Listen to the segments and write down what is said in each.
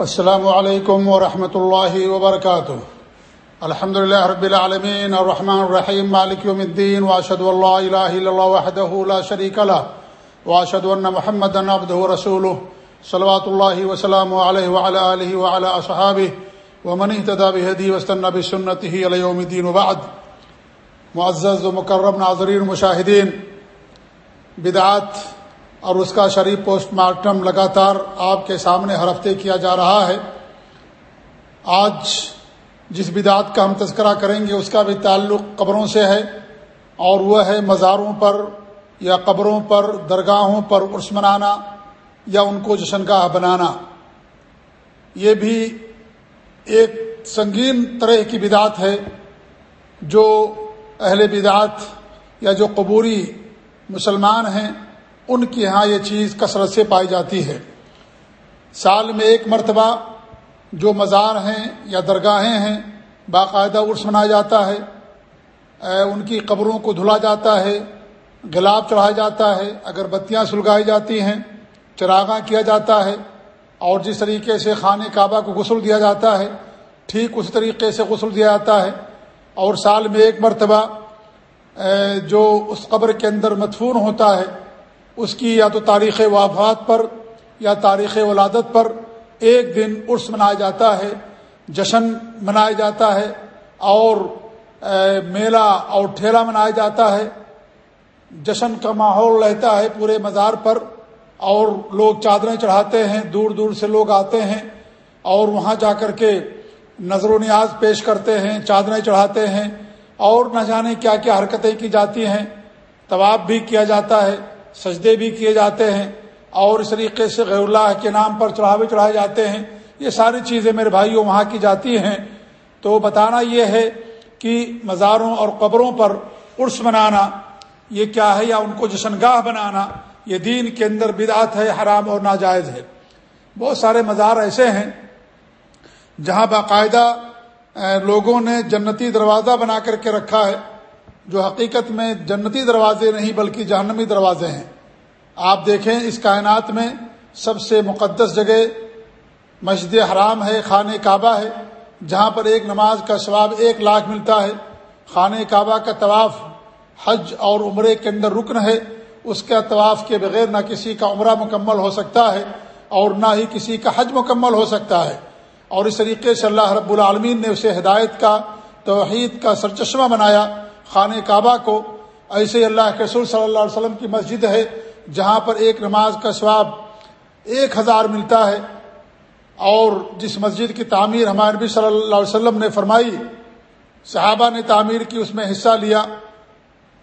السلام علیکم ورحمۃ اللہ وبرکاتہ۔ الحمد لله رب العالمين الرحمن الرحيم مالك يوم الدين واشهد ان لا اله الا الله وحده لا شريك له واشهد ان محمدا عبده ورسوله صلوات الله وسلامه عليه وعلى اله وعلى اصحابه ومن اهتدى بهديه واستنى بسنته الى يوم الدين وبعد۔ معزز و مکرم ناظرین مشاہدین، بدعات اور اس کا شریف پوسٹ مارٹم لگاتار آپ کے سامنے ہر ہفتے کیا جا رہا ہے۔ آج جس بدعت کا ہم تذکرہ کریں گے، اس کا بھی تعلق قبروں سے ہے اور وہ ہے مزاروں پر یا قبروں پر، درگاہوں پر عرس منانا یا ان کو جشن گاہ بنانا۔ یہ بھی ایک سنگین طرح کی بدعت ہے جو اہل بدعت یا جو قبوری مسلمان ہیں ان کے ہاں یہ چیز کثرت سے پائی جاتی ہے۔ سال میں ایک مرتبہ جو مزار ہیں یا درگاہیں ہیں، باقاعدہ عرس منایا جاتا ہے۔ ان کی قبروں کو دھلا جاتا ہے، گلاب چڑھایا جاتا ہے اگر بتیاں سلگائی جاتی ہیں، چراغاں کیا جاتا ہے۔ اور جس طریقے سے خانہ کعبہ کو غسل دیا جاتا ہے، ٹھیک اسی طریقے سے غسل دیا جاتا ہے۔ اور سال میں ایک مرتبہ جو اس قبر کے اندر مدفون ہوتا ہے اس کی یا تو تاریخ وافات پر یا تاریخ ولادت پر ایک دن عرس منایا جاتا ہے، جشن منایا جاتا ہے اور میلہ اور ٹھیلا منایا جاتا ہے۔ جشن کا ماحول رہتا ہے پورے مزار پر اور لوگ چادریں چڑھاتے ہیں، دور دور سے لوگ آتے ہیں اور وہاں جا کر کے نظر و نیاز پیش کرتے ہیں، چادریں چڑھاتے ہیں اور نہ جانے کیا کیا حرکتیں کی جاتی ہیں۔ طواب بھی کیا جاتا ہے۔ سجدے بھی کیے جاتے ہیں اور اس طریقے سے غیر اللہ کے نام پر چڑھاوے چڑھائے جاتے ہیں۔ یہ ساری چیزیں میرے بھائیوں وہاں کی جاتی ہیں۔ تو بتانا یہ ہے کہ مزاروں اور قبروں پر عرس منانا، یہ کیا ہے؟ یا ان کو جشن گاہ بنانا، یہ دین کے اندر بدعت ہے، حرام اور ناجائز ہے۔ بہت سارے مزار ایسے ہیں جہاں باقاعدہ لوگوں نے جنتی دروازہ بنا کر کے رکھا ہے، جو حقیقت میں جنتی دروازے نہیں بلکہ جہنمی دروازے ہیں۔ آپ دیکھیں اس کائنات میں سب سے مقدس جگہ مسجد حرام ہے، خانہ کعبہ ہے، جہاں پر ایک نماز کا ثواب ایک لاکھ ملتا ہے۔ خانہ کعبہ کا طواف حج اور عمرے کے اندر رکن ہے۔ اس کا طواف کے بغیر نہ کسی کا عمرہ مکمل ہو سکتا ہے اور نہ ہی کسی کا حج مکمل ہو سکتا ہے۔ اور اس طریقے سے اللہ رب العالمین نے اسے ہدایت کا، توحید کا سرچشمہ بنایا۔ خانہ کعبہ کو ایسے اللہ کے رسول صلی اللہ علیہ وسلم کی مسجد ہے۔ جہاں پر ایک نماز کا ثواب ایک ہزار ملتا ہے اور جس مسجد کی تعمیر ہمارے نبی صلی اللہ علیہ وسلم نے فرمائی، صحابہ نے تعمیر کی، اس میں حصہ لیا۔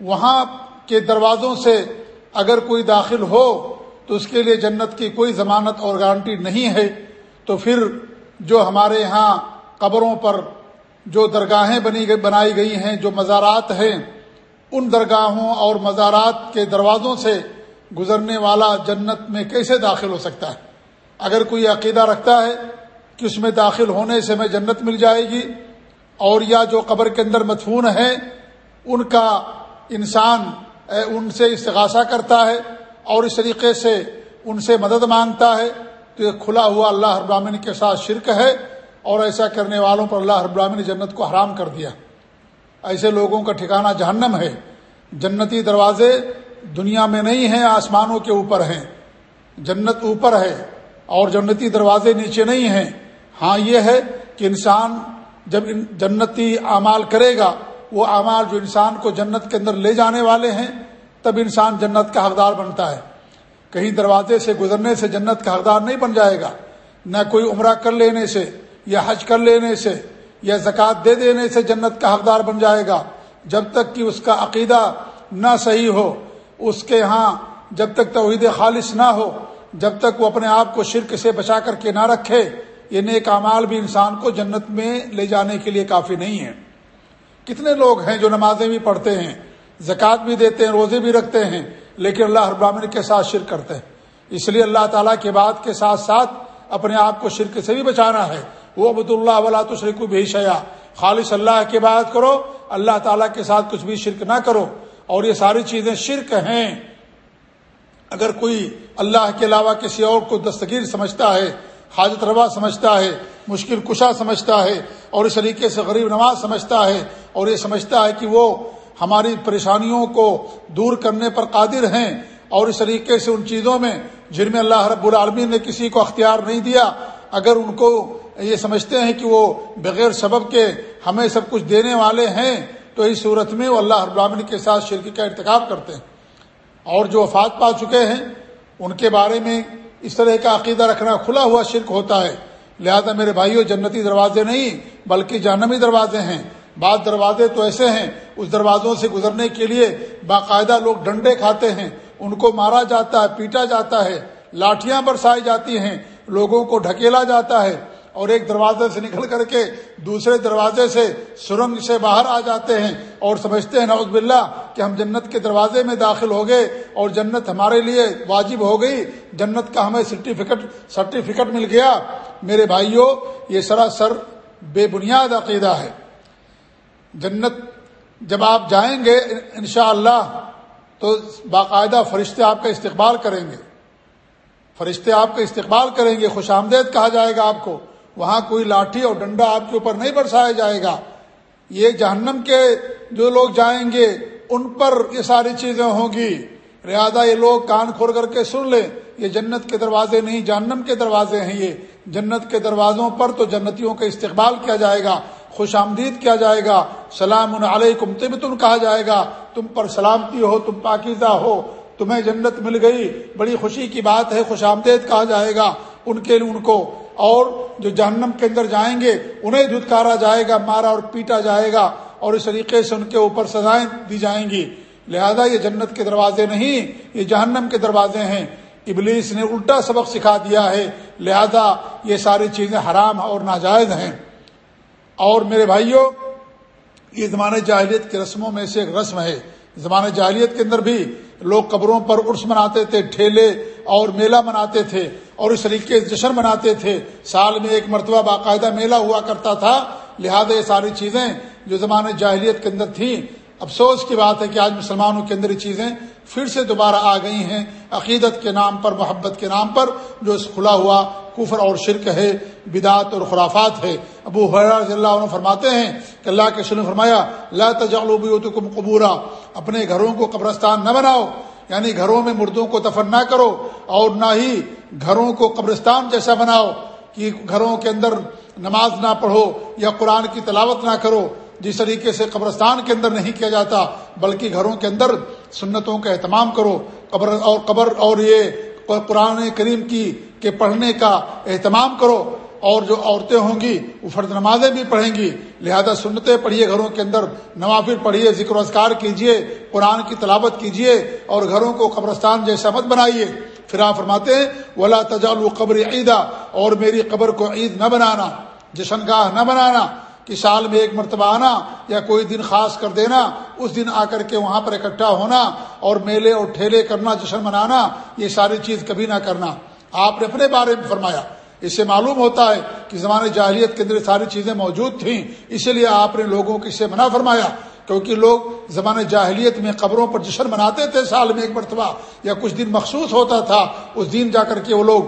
وہاں کے دروازوں سے اگر کوئی داخل ہو تو اس کے لیے جنت کی کوئی ضمانت اور گارنٹی نہیں ہے۔ تو پھر جو ہمارے یہاں قبروں پر جو درگاہیں بنی گئی، بنائی گئی ہیں، جو مزارات ہیں، ان درگاہوں اور مزارات کے دروازوں سے گزرنے والا جنت میں کیسے داخل ہو سکتا ہے؟ اگر کوئی عقیدہ رکھتا ہے کہ اس میں داخل ہونے سے میں جنت مل جائے گی، اور یا جو قبر کے اندر مدفون ہیں، ان کا انسان ان سے استغاثہ کرتا ہے اور اس طریقے سے ان سے مدد مانگتا ہے، تو یہ کھلا ہوا اللہ ابراہین کے ساتھ شرک ہے، اور ایسا کرنے والوں پر اللہ ابراہین نے جنت کو حرام کر دیا۔ ایسے لوگوں کا ٹھکانہ جہنم ہے۔ جنتی دروازے دنیا میں نہیں ہیں، آسمانوں کے اوپر ہیں۔ جنت اوپر ہے اور جنتی دروازے نیچے نہیں ہیں۔ ہاں یہ ہے کہ انسان جب جنتی اعمال کرے گا، وہ اعمال جو انسان کو جنت کے اندر لے جانے والے ہیں، تب انسان جنت کا حقدار بنتا ہے۔ کہیں دروازے سے گزرنے سے جنت کا حقدار نہیں بن جائے گا۔ نہ کوئی عمرہ کر لینے سے یا حج کر لینے سے یا زکوٰۃ دے دینے سے جنت کا حقدار بن جائے گا۔ جب تک کہ اس کا عقیدہ نہ صحیح ہو اس کے ہاں جب تک توحید خالص نہ ہو، جب تک وہ اپنے آپ کو شرک سے بچا کر کے نہ رکھے، یہ نیک اعمال بھی انسان کو جنت میں لے جانے کے لیے کافی نہیں ہے کتنے لوگ ہیں جو نمازیں بھی پڑھتے ہیں، زکوٰۃ بھی دیتے ہیں، روزے بھی رکھتے ہیں، لیکن اللہ ابراہین کے ساتھ شرک کرتے ہیں۔ اس لیے اللہ تعالیٰ کے بات کے ساتھ ساتھ اپنے آپ کو شرک سے بھی بچانا ہے۔ وہ عبد اللہ ولا تو شریک بھی شیا خالص اللہ کی بات کرو، اللہ تعالیٰ کے ساتھ کچھ بھی شرک نہ کرو۔ اور یہ ساری چیزیں شرک ہیں۔ اگر کوئی اللہ کے علاوہ کسی اور کو دستگیر سمجھتا ہے، حاجت روا سمجھتا ہے، مشکل کشا سمجھتا ہے، اور اس طریقے سے غریب نواز سمجھتا ہے، اور یہ سمجھتا ہے کہ وہ ہماری پریشانیوں کو دور کرنے پر قادر ہیں، اور اس طریقے سے ان چیزوں میں جن میں اللہ رب العالمین نے کسی کو اختیار نہیں دیا، اگر ان کو یہ سمجھتے ہیں کہ وہ بغیر سبب کے ہمیں سب کچھ دینے والے ہیں تو اس صورت میں وہ اللہ رب العالمین کے ساتھ شرکی کا ارتکاب کرتے ہیں۔ اور جو وفات پا چکے ہیں، ان کے بارے میں اس طرح کا عقیدہ رکھنا کھلا ہوا شرک ہوتا ہے۔ لہذا میرے بھائیوں جنتی دروازے نہیں، بلکہ جانمی دروازے ہیں۔ بعض دروازے تو ایسے ہیں، اس دروازوں سے گزرنے کے لیے باقاعدہ لوگ ڈنڈے کھاتے ہیں۔ ان کو مارا جاتا ہے، پیٹا جاتا ہے لاٹیاں برسائی جاتی ہیں، لوگوں کو ڈھکیلا جاتا ہے۔ اور ایک دروازے سے نکل کر کے دوسرے دروازے سے سرنگ سے باہر آ جاتے ہیں اور سمجھتے ہیں نوز باللہ کہ ہم جنت کے دروازے میں داخل ہو گئے اور جنت ہمارے لیے واجب ہو گئی۔ جنت کا ہمیں سرٹیفکیٹ سرٹیفکیٹ مل گیا۔ میرے بھائیوں یہ سراسر بے بنیاد عقیدہ ہے۔ جنت جب آپ جائیں گے، انشاءاللہ اللہ تو باقاعدہ فرشتے آپ کا استقبال کریں گے۔ فرشتے آپ کا استقبال کریں گے، خوش آمدید کہا جائے گا آپ کو۔ وہاں کوئی لاٹھی اور ڈنڈا آپ کے اوپر نہیں برسایا جائے گا۔ یہ جہنم کے جو لوگ جائیں گے، ان پر یہ ساری چیزیں ہوں گی۔ لہٰذا یہ لوگ کان کھول کر کے سن لیں، یہ جنت کے دروازے نہیں، جہنم کے دروازے ہیں یہ۔ جنت کے دروازوں پر تو جنتیوں کا استقبال کیا جائے گا، خوش آمدید کیا جائے گا۔ سلام علیکم تم کہا جائے گا۔ تم پر سلامتی ہو، تم پاکیزہ ہو، تمہیں جنت مل گئی۔ بڑی خوشی کی بات ہے، خوش آمدید کہا جائے گا۔ ان کے ان کو اور جو جہنم کے اندر جائیں گے، انہیں دھتکارا جائے گا، مارا اور پیٹا جائے گا اور اس طریقے سے ان کے اوپر سزائیں دی جائیں گی۔ لہذا یہ جنت کے دروازے نہیں، یہ جہنم کے دروازے ہیں۔ ابلیس نے الٹا سبق سکھا دیا ہے۔ لہذا یہ ساری چیزیں حرام اور ناجائز ہیں۔ اور میرے بھائیوں یہ زمانے جاہلیت کی رسموں میں سے ایک رسم ہے۔ زمانے جاہلیت کے اندر بھی لوگ قبروں پر عرس مناتے تھے، ٹھیلے اور میلہ مناتے تھے، اور اس طریقے سے جشن مناتے تھے۔ سال میں ایک مرتبہ باقاعدہ میلہ ہوا کرتا تھا۔ لہذا یہ ساری چیزیں جو زمانے جاہلیت کے اندر تھیں، افسوس کی بات ہے کہ آج مسلمانوں کے اندر یہ چیزیں پھر سے دوبارہ آ گئی ہیں۔ عقیدت کے نام پر، محبت کے نام پر جو کھلا ہوا کفر اور شرک ہے، بدعت اور خرافات ہے۔ ابو رضی اللہ عنہ فرماتے ہیں کہ اللہ کے سن فرمایا، لا تجعلوا قبورا، اپنے گھروں کو قبرستان نہ بناؤ یعنی گھروں میں مردوں کو دفن نہ کرو اور نہ ہی گھروں کو قبرستان جیسا بناؤ، کہ گھروں کے اندر نماز نہ پڑھو یا قرآن کی تلاوت نہ کرو، جس طریقے سے قبرستان کے اندر نہیں کیا جاتا، بلکہ گھروں کے اندر سنتوں کا اہتمام کرو۔ قبر اور قبر اور یہ قرآن کریم کی، کے پڑھنے کا اہتمام کرو۔ اور جو عورتیں ہوں گی، وہ فرد نمازیں بھی پڑھیں گی۔ لہذا سنتیں پڑھیے گھروں کے اندر نوافر پڑھیے، ذکر و اذکار کیجیے، قرآن کی تلاوت کیجیے، اور گھروں کو قبرستان جیسا مت بنائیے۔ پھر آپ فرماتے ہیں، ولا تجال قبر عیدا اور میری قبر کو عید نہ بنانا، جشن گاہ نہ بنانا، کہ سال میں ایک مرتبہ آنا یا کوئی دن خاص کر دینا، اس دن آ کر کے وہاں پر اکٹھا ہونا، اور میلے اور ٹھیلے کرنا، جشن منانا، یہ ساری چیز کبھی نہ کرنا۔ آپ نے اپنے بارے میں فرمایا۔ اس سے معلوم ہوتا ہے کہ زمانے جاہلیت کے اندر ساری چیزیں موجود تھیں۔ اسی لیے آپ نے لوگوں کو سے منع فرمایا، کیونکہ لوگ زمانے جاہلیت میں قبروں پر جشن مناتے تھے سال میں ایک مرتبہ، یا کچھ دن مخصوص ہوتا تھا، اس دن جا کر کے وہ لوگ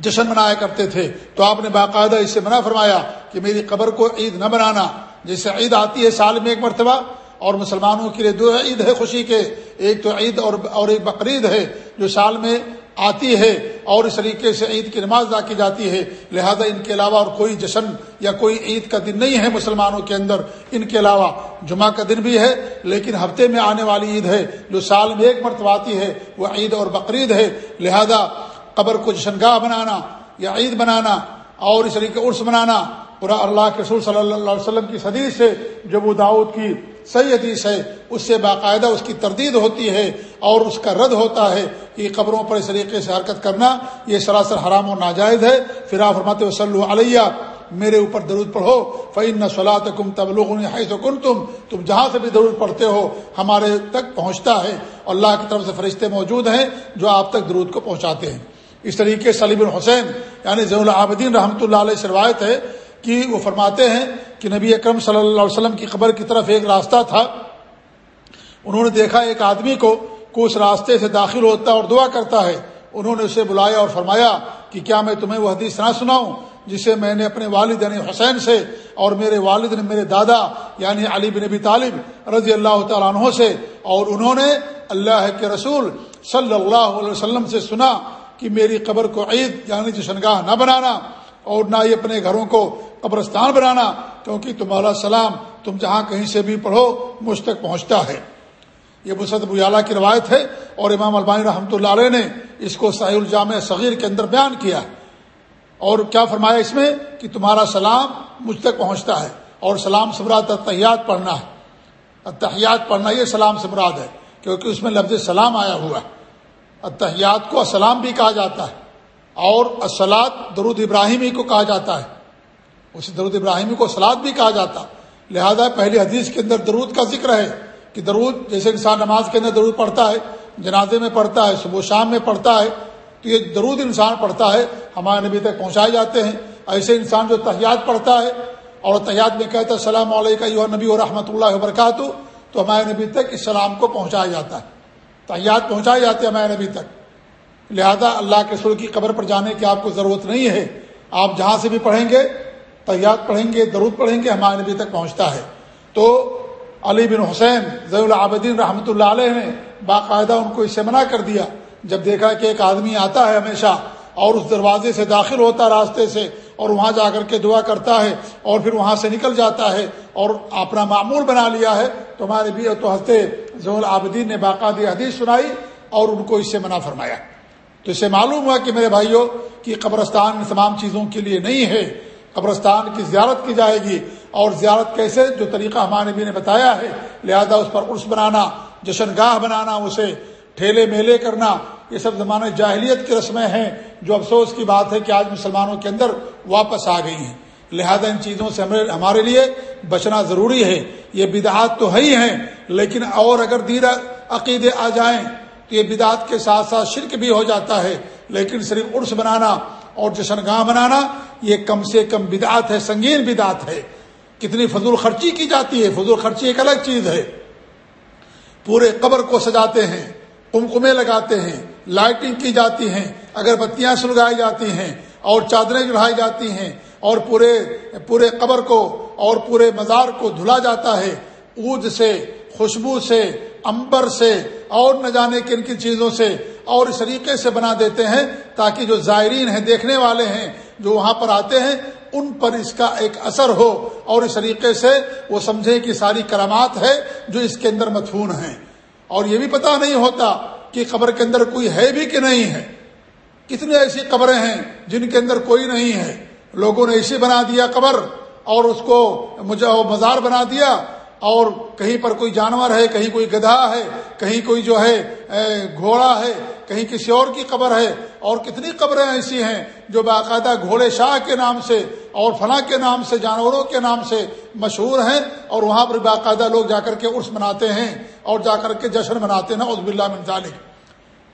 جشن منایا کرتے تھے۔ تو آپ نے باقاعدہ اس سے منع فرمایا کہ میری قبر کو عید نہ بنانا جیسے عید آتی ہے سال میں ایک مرتبہ، اور مسلمانوں کے لیے دو عید ہے خوشی کے۔ ایک تو عید اور اور ایک بقرعید ہے، جو سال میں آتی ہے اور اس طریقے سے عید کی نماز ادا کی جاتی ہے۔ لہذا ان کے علاوہ اور کوئی جشن یا کوئی عید کا دن نہیں ہے مسلمانوں کے اندر۔ ان کے علاوہ جمعہ کا دن بھی ہے، لیکن ہفتے میں آنے والی عید ہے، جو سال میں ایک مرتبہ آتی ہے، وہ عید اور بقرعید ہے۔ لہذا قبر کو جشن گاہ بنانا یا عید بنانا اور اس طریقے عرس بنانا پورا اللہ کے رسول صلی اللہ علیہ وسلم کی حدیث سے جب وہ داؤد کی صحیح حدیث ہے، اس سے باقاعدہ اس کی تردید ہوتی ہے اور اس کا رد ہوتا ہے کہ قبروں پر اس طریقے سے حرکت کرنا، یہ سراسر حرام و ناجائز ہے۔ پھر آپ فرماتے وسلم علیہ میرے اوپر درود پڑھو۔ فعن نہ صلاح کم تب کن تم تم جہاں سے بھی درود پڑھتے ہو، ہمارے تک پہنچتا ہے۔ اللہ کی طرف سے فرشتے موجود ہیں جو آپ تک درود کو پہنچاتے ہیں۔ اس طریقے سلیم الحسین یعنی زین العابدین رحمۃ اللہ علیہ سے روایت ہے کہ وہ فرماتے ہیں کہ نبی اکرم صلی اللہ علیہ وسلم کی قبر کی طرف ایک راستہ تھا۔ انہوں نے دیکھا ایک آدمی کو کو اس راستے سے داخل ہوتا اور دعا کرتا ہے۔ انہوں نے اسے بلایا اور فرمایا کہ کیا میں تمہیں وہ حدیث نہ سناؤں جسے میں نے اپنے والد یعنی حسین سے اور میرے والد نے میرے دادا یعنی علی بن نبی طالب رضی اللہ تعالیٰ عنہ سے اور انہوں نے اللہ کے رسول صلی اللہ علیہ وسلم سے سنا کہ میری قبر کو عید یعنی جشنگاہ نہ بنانا اور نہ ہی اپنے گھروں کو قبرستان بنانا، کیونکہ تمہارا سلام تم جہاں کہیں سے بھی پڑھو، مجھ تک پہنچتا ہے۔ یہ مسد بجالا کی روایت ہے اور امام البانی رحمۃ اللہ علیہ نے اس کو صحیح الجامع صغیر کے اندر بیان کیا اور کیا فرمایا اس میں؟ کہ تمہارا سلام مجھ تک پہنچتا ہے اور سلام سمراد اتحیات پڑھنا ہے۔ اتحیات پڑھنا یہ سلام سمراد ہے، کیونکہ اس میں لفظ سلام آیا ہوا ہے۔ اتحیات کو السلام بھی کہا جاتا ہے اور اسلاد درود ابراہیمی کو کہا جاتا ہے۔ اسی درود ابراہیمی کو سلاد بھی کہا جاتا۔ لہذا پہلی حدیث کے اندر درود کا ذکر ہے کہ درود جیسے انسان نماز کے اندر درود پڑھتا ہے، جنازے میں پڑھتا ہے، صبح و شام میں پڑھتا ہے، تو یہ درود انسان پڑھتا ہے، ہمارے نبی تک پہنچائے جاتے ہیں۔ ایسے انسان جو تحیات پڑھتا ہے اور تحیات میں کہتا ہے، السلام علیکم نبی و رحمۃ اللہ وبرکاتہ تو ہمارے نبی تک اس سلام کو پہنچایا جاتا ہے۔ تحیات پہنچائے جاتے ہیں ہمارے نبی تک۔ لہذا اللہ کے سر کی قبر پر جانے کی آپ کو ضرورت نہیں ہے۔ آپ جہاں سے بھی پڑھیں گے تحیات پڑھیں گے، درود پڑھیں گے، ہمارے نبی تک پہنچتا ہے۔ تو علی بن حسین ضی العابدین رحمۃ اللہ علیہ نے باقاعدہ ان کو اس سے منع کر دیا۔ جب دیکھا کہ ایک آدمی آتا ہے ہمیشہ اور اس دروازے سے داخل ہوتا راستے سے اور وہاں جا کر کے دعا کرتا ہے اور پھر وہاں سے نکل جاتا ہے اور اپنا معمول بنا لیا ہے، تو ہمارے بھی تو ہنستے ضول العابدین نے باقاعدہ حدیث سنائی اور ان کو اس سے منع فرمایا۔ تو اسے معلوم ہوا کہ میرے بھائیوں کی قبرستان تمام چیزوں کے لیے نہیں ہے۔ قبرستان کی زیارت کی جائے گی اور زیارت کیسے؟ جو طریقہ ہمارے نبی نے بتایا ہے، لہذا اس پر عرس بنانا، جشن گاہ بنانا، اسے ٹھیلے میلے کرنا، یہ سب زمانے جاہلیت کی رسمیں ہیں، جو افسوس کی بات ہے کہ آج مسلمانوں کے اندر واپس آ گئی ہیں۔ لہذا ان چیزوں سے ہمارے لیے بچنا ضروری ہے۔ یہ بدعات تو ہے ہی ہیں، لیکن اور اگر دیر عقیدے آ جائیں تو یہ بدعات کے ساتھ ساتھ شرک بھی ہو جاتا ہے۔ لیکن صرف عرس بنانا اور جشن گاہ بنانا، یہ کم سے کم بدعت ہے، سنگین بدعت ہے۔ کتنی فضول خرچی کی جاتی ہے، فضول خرچی ایک الگ چیز ہے۔ پورے قبر کو سجاتے ہیں کمکمے لگاتے ہیں، لائٹنگ کی جاتی ہیں اگر بتیاں سلگائی جاتی ہیں، اور چادریں چڑھائی جاتی ہیں، اور پورے پورے قبر کو اور پورے مزار کو دھلا جاتا ہے۔ اود سے، خوشبو سے امبر سے اور نہ جانے کن کن چیزوں سے اور اس طریقے سے بنا دیتے ہیں تاکہ جو زائرین ہیں، دیکھنے والے ہیں، جو وہاں پر آتے ہیں، ان پر اس کا ایک اثر ہو اور اس طریقے سے وہ سمجھے کہ ساری کرامات ہے جو اس کے اندر متفون ہیں۔ اور یہ بھی پتہ نہیں ہوتا کہ قبر کے اندر کوئی ہے بھی کہ نہیں ہے۔ کتنی ایسی قبریں ہیں جن کے اندر کوئی نہیں ہے۔ لوگوں نے ایسے بنا دیا قبر اور اس کو مجھے مزار بنا دیا اور کہیں پر کوئی جانور ہے، کہیں کوئی گدھا ہے، کہیں کوئی جو ہے گھوڑا ہے، کہیں کسی اور کی قبر ہے۔ اور کتنی قبریں ایسی ہیں جو باقاعدہ گھوڑے شاہ کے نام سے اور فلاں کے نام سے، جانوروں کے نام سے مشہور ہیں۔ اور وہاں پر باقاعدہ لوگ جا کر کے عرس مناتے ہیں اور جا کر کے جشن مناتے ہیں۔ عزب اللہ ذالک۔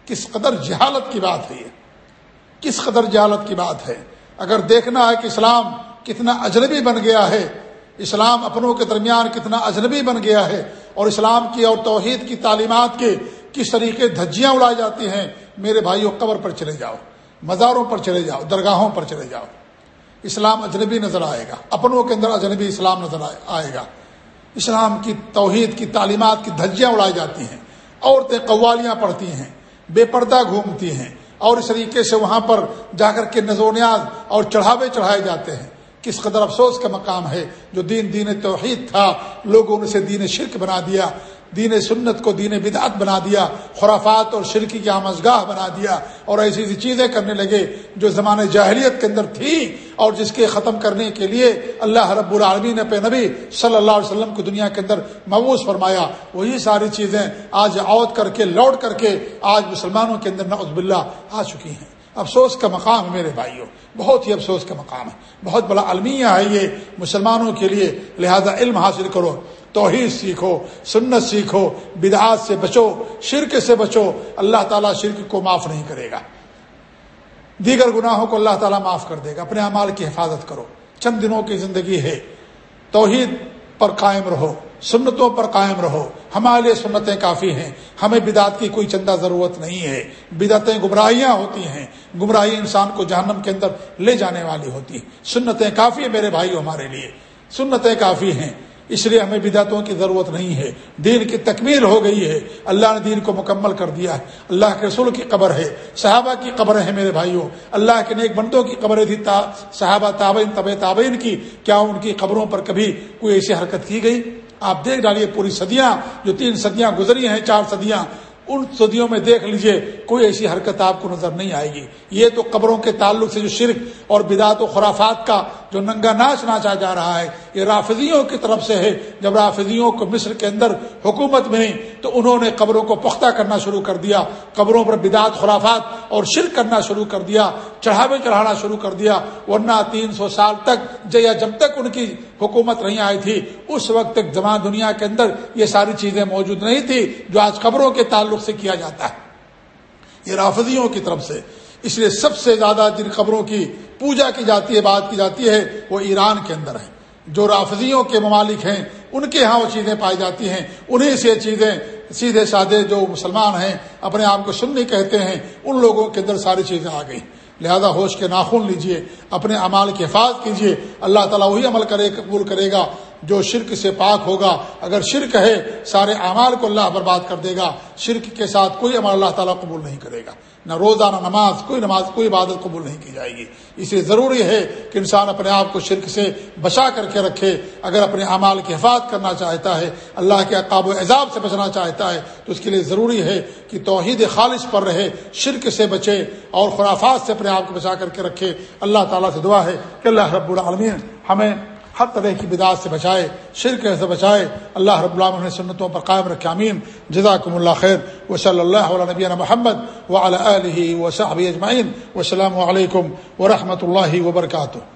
کس قدر جہالت کی بات ہے یہ۔ کس قدر جہالت کی بات ہے۔ اگر دیکھنا ہے کہ اسلام کتنا اجنبی بن گیا ہے اسلام اپنوں کے درمیان کتنا اجنبی بن گیا ہے اور اسلام کی اور توحید کی تعلیمات کے کس طریقے دھجیاں اڑائی جاتی ہیں، میرے بھائیوں قبر پر چلے جاؤ، مزاروں پر چلے جاؤ، درگاہوں پر چلے جاؤ۔ اسلام اجنبی نظر آئے گا، اپنوں کے اندر اجنبی اسلام نظر آئے گا۔ اسلام کی توحید کی تعلیمات کی دھجیاں اڑائی جاتی ہیں، عورتیں قوالیاں پڑھتی ہیں، بے پردہ گھومتی ہیں اور اس طریقے سے وہاں پر جا کر کے نظو نیاز اور چڑھاوے چڑھائے جاتے ہیں۔ کس قدر افسوس کا مقام ہے جو دین دین توحید تھا، لوگوں نے اسے دین شرک بنا دیا، دین سنت کو دین بدعت بنا دیا، خرافات اور شرکی کی آمزگاہ بنا دیا اور ایسی ایسی چیزیں کرنے لگے جو زمانے جاہلیت کے اندر تھی اور جس کے ختم کرنے کے لیے اللہ رب العالمین پہ نبی صلی اللہ علیہ وسلم کو دنیا کے اندر مبوس فرمایا۔ وہی ساری چیزیں آج عود کر کے، لوٹ کر کے آج مسلمانوں کے اندر نعوذ باللہ آ چکی ہیں۔ افسوس کا مقام ہے میرے بھائیوں، بہت ہی افسوس کا مقام ہے۔ بہت بڑا المیہ ہے یہ مسلمانوں کے لیے، لہذا علم حاصل کرو، توحید سیکھو، سنت سیکھو، بدعات سے بچو، شرک سے بچو، اللہ تعالیٰ شرک کو معاف نہیں کرے گا۔ دیگر گناہوں کو اللہ تعالیٰ معاف کر دے گا۔ اپنے اعمال کی حفاظت کرو۔ چند دنوں کی زندگی ہے۔ توحید پر قائم رہو۔ سنتوں پر قائم رہو۔ ہمارے لیے سنتیں کافی ہیں۔ ہمیں بدعت کی کوئی چندہ ضرورت نہیں ہے۔ بدعتیں گمراہیاں ہوتی ہیں۔ گمراہی انسان کو جہنم کے اندر لے جانے والی ہوتی ہیں۔ سنتیں کافی ہیں میرے بھائی ہمارے لیے۔ سنتیں کافی ہیں۔ اس لیے ہمیں بدعتوں کی ضرورت نہیں ہے۔ دین کی تکمیل ہو گئی ہے۔ اللہ نے دین کو مکمل کر دیا ہے۔ اللہ کے رسول کی قبر ہے۔ صحابہ کی قبر ہے میرے بھائیوں اللہ کے نیک بندوں کی قبریں تھی صحابہ تابعین طب تابعین کی، کیا ان کی قبروں پر کبھی کوئی ایسی حرکت کی گئی؟ آپ دیکھ ڈالیے پوری صدیاں، جو تین صدیاں گزری ہیں، چار صدیاں، ان صدیوں میں دیکھ لیجیے، کوئی ایسی حرکت آپ کو نظر نہیں آئے گی۔ یہ تو قبروں کے تعلق سے جو شرک اور بدعت و خرافات کا جو ننگا ناچ ناچا جا رہا ہے، یہ رافضیوں کی طرف سے ہے۔ جب رافضیوں کو مصر کے اندر حکومت ملی، تو انہوں نے قبروں کو پختہ کرنا شروع کر دیا، قبروں پر بدعت، خرافات اور شرک کرنا شروع کر دیا، چڑھاوے چڑھانا شروع کر دیا۔ ورنہ تین سو سال تک یا جب تک ان کی حکومت نہیں آئی تھی، اس وقت تک جمع دنیا کے اندر یہ ساری چیزیں موجود نہیں تھی جو آج قبروں کے تعلق سے کیا جاتا ہے۔ یہ رافضیوں کی طرف سے۔ اس لیے سب سے زیادہ جن خبروں کی پوجا کی جاتی ہے، بات کی جاتی ہے، وہ ایران کے اندر ہے جو رافضیوں کے ممالک ہیں، ان کے ہاں وہ چیزیں پائی جاتی ہیں۔ انہیں سے چیزیں، سیدھے سادے جو مسلمان ہیں، اپنے آپ کو سننی کہتے ہیں، ان لوگوں کے اندر ساری چیزیں آ گئی لہذا ہوش کے ناخن لیجیے، اپنے امال کی حفاظت کیجیے۔ اللہ تعالیٰ وہی عمل کرے، قبول کرے گا۔ جو شرک سے پاک ہوگا، اگر شرک ہے، سارے اعمال کو اللہ برباد کر دے گا۔ شرک کے ساتھ کوئی عمل اللہ تعالیٰ قبول نہیں کرے گا۔ نہ روزانہ نماز، کوئی نماز، کوئی عبادت قبول نہیں کی جائے گی۔ اس لیے ضروری ہے کہ انسان اپنے آپ کو شرک سے بچا کر کے رکھے۔ اگر اپنے اعمال کی حفاظت کرنا چاہتا ہے، اللہ کے عقاب و اعزاب سے بچنا چاہتا ہے، تو اس کے لیے ضروری ہے کہ توحید خالص پر رہے، شرک سے بچے اور خرافات سے اپنے آپ کو بچا کر کے رکھے۔ اللہ تعالیٰ سے دعا ہے کہ اللہ رب العالمین ہمیں ہر طرح کی بدعت سے بچائے، شرک سے بچائے۔ اللہ رب اللہ سنتوں پر قائم رکھے امین جزاکم اللہ خیر۔ و صلی اللہ علیہ نبی محمد و علیہ و صحب اجمعین۔ و علیکم و رحمۃ اللہ وبرکاتہ۔